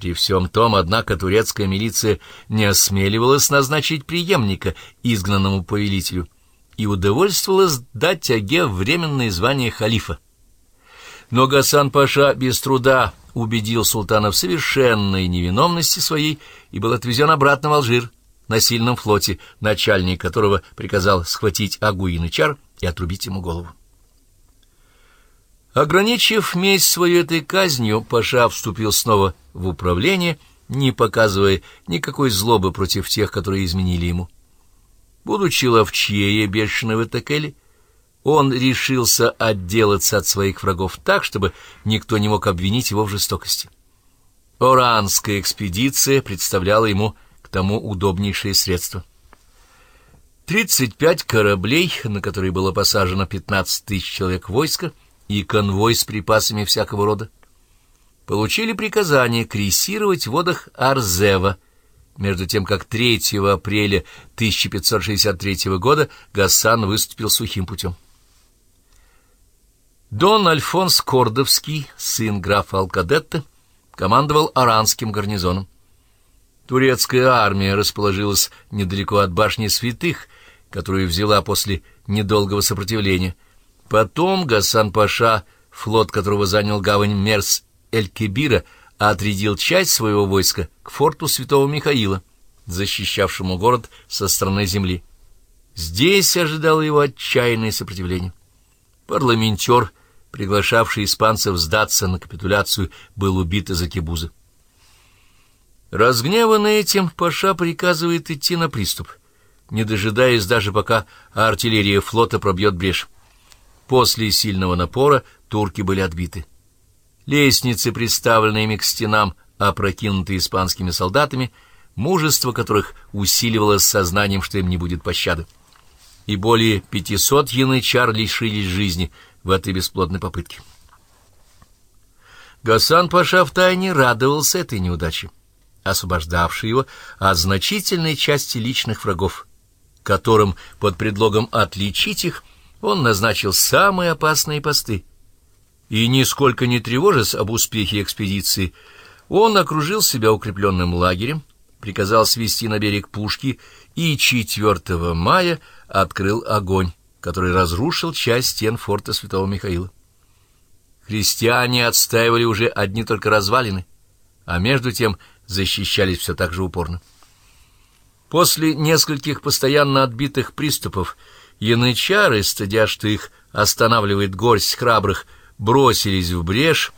При всем том, однако, турецкая милиция не осмеливалась назначить преемника изгнанному повелителю и удовольствовалась дать Аге временное звание халифа. Но Гасан-паша без труда убедил султана в совершенной невиновности своей и был отвезен обратно в Алжир на сильном флоте, начальник которого приказал схватить Агу Янычар и отрубить ему голову. Ограничив месть свою этой казнью, Паша вступил снова в управление, не показывая никакой злобы против тех, которые изменили ему. Будучи ловчее бешеного Текели, он решился отделаться от своих врагов так, чтобы никто не мог обвинить его в жестокости. Оранская экспедиция представляла ему к тому удобнейшее средство. 35 кораблей, на которые было посажено 15 тысяч человек войска, и конвой с припасами всякого рода, получили приказание крейсировать в водах Арзева, между тем как 3 апреля 1563 года Гассан выступил сухим путем. Дон Альфонс Кордовский, сын графа Алкадетта, командовал Аранским гарнизоном. Турецкая армия расположилась недалеко от башни святых, которую взяла после недолгого сопротивления. Потом Гасан-паша, флот которого занял гавань Мерс-эль-Кебира, отрядил часть своего войска к форту святого Михаила, защищавшему город со стороны земли. Здесь ожидало его отчаянное сопротивление. Парламентер приглашавший испанцев сдаться на капитуляцию, был убит из-за кибуза. Разгневанный этим, Паша приказывает идти на приступ, не дожидаясь даже пока артиллерия флота пробьет брешь. После сильного напора турки были отбиты. Лестницы, приставленные ими к стенам, опрокинутые испанскими солдатами, мужество которых усиливалось сознанием, что им не будет пощады. И более пятисот янычар лишились жизни — в этой бесплодной попытке. Гасан Паша втайне радовался этой неудаче, освобождавшей его от значительной части личных врагов, которым под предлогом отличить их он назначил самые опасные посты. И, нисколько не тревожась об успехе экспедиции, он окружил себя укрепленным лагерем, приказал свести на берег пушки и 4 мая открыл огонь который разрушил часть стен форта Святого Михаила. Христиане отстаивали уже одни только развалины, а между тем защищались все так же упорно. После нескольких постоянно отбитых приступов янычары, стыдя, что их останавливает горсть храбрых, бросились в брешь,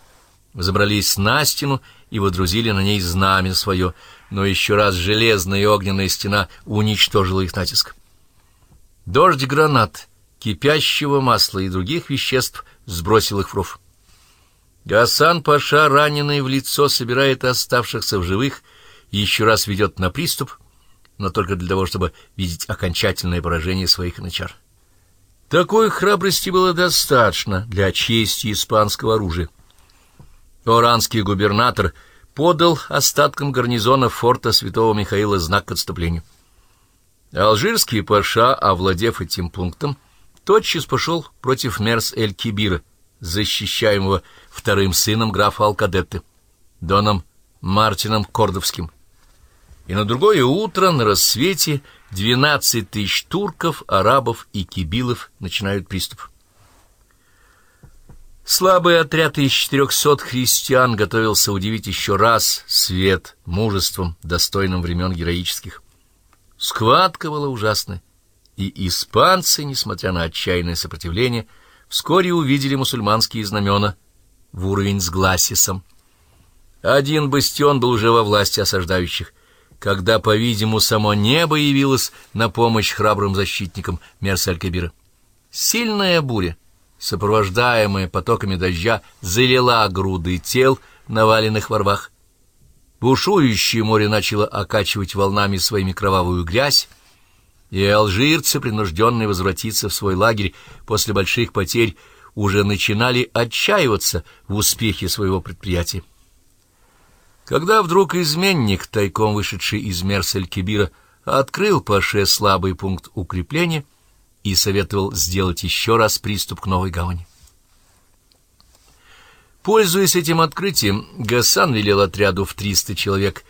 забрались на стену и водрузили на ней знамя свое, но еще раз железная и огненная стена уничтожила их натиск. Дождь гранат — кипящего масла и других веществ, сбросил их в ров. Гасан Паша, раненый в лицо, собирает оставшихся в живых и еще раз ведет на приступ, но только для того, чтобы видеть окончательное поражение своих начар. Такой храбрости было достаточно для чести испанского оружия. Оранский губернатор подал остаткам гарнизона форта святого Михаила знак к отступлению. Алжирский паша, овладев этим пунктом, тотчас пошел против Мерс-эль-Кибира, защищаемого вторым сыном графа Алкадетты, Доном Мартином Кордовским. И на другое утро, на рассвете, двенадцать тысяч турков, арабов и кибилов начинают приступ. Слабый отряд из четырехсот христиан готовился удивить еще раз свет мужеством, достойным времен героических. Схватка была ужасная и испанцы, несмотря на отчаянное сопротивление, вскоре увидели мусульманские знамена в уровень с Гласисом. Один бастион был уже во власти осаждающих, когда, по-видимому, само небо явилось на помощь храбрым защитникам Мерсаль-Кабира. Сильная буря, сопровождаемая потоками дождя, залила груды тел, наваленных во рвах. Бушующее море начало окачивать волнами своими кровавую грязь, и алжирцы, принужденные возвратиться в свой лагерь после больших потерь, уже начинали отчаиваться в успехе своего предприятия. Когда вдруг изменник, тайком вышедший из Мерсель-Кибира, открыл Паше слабый пункт укрепления и советовал сделать еще раз приступ к Новой Гавани. Пользуясь этим открытием, Гасан велел отряду в 300 человек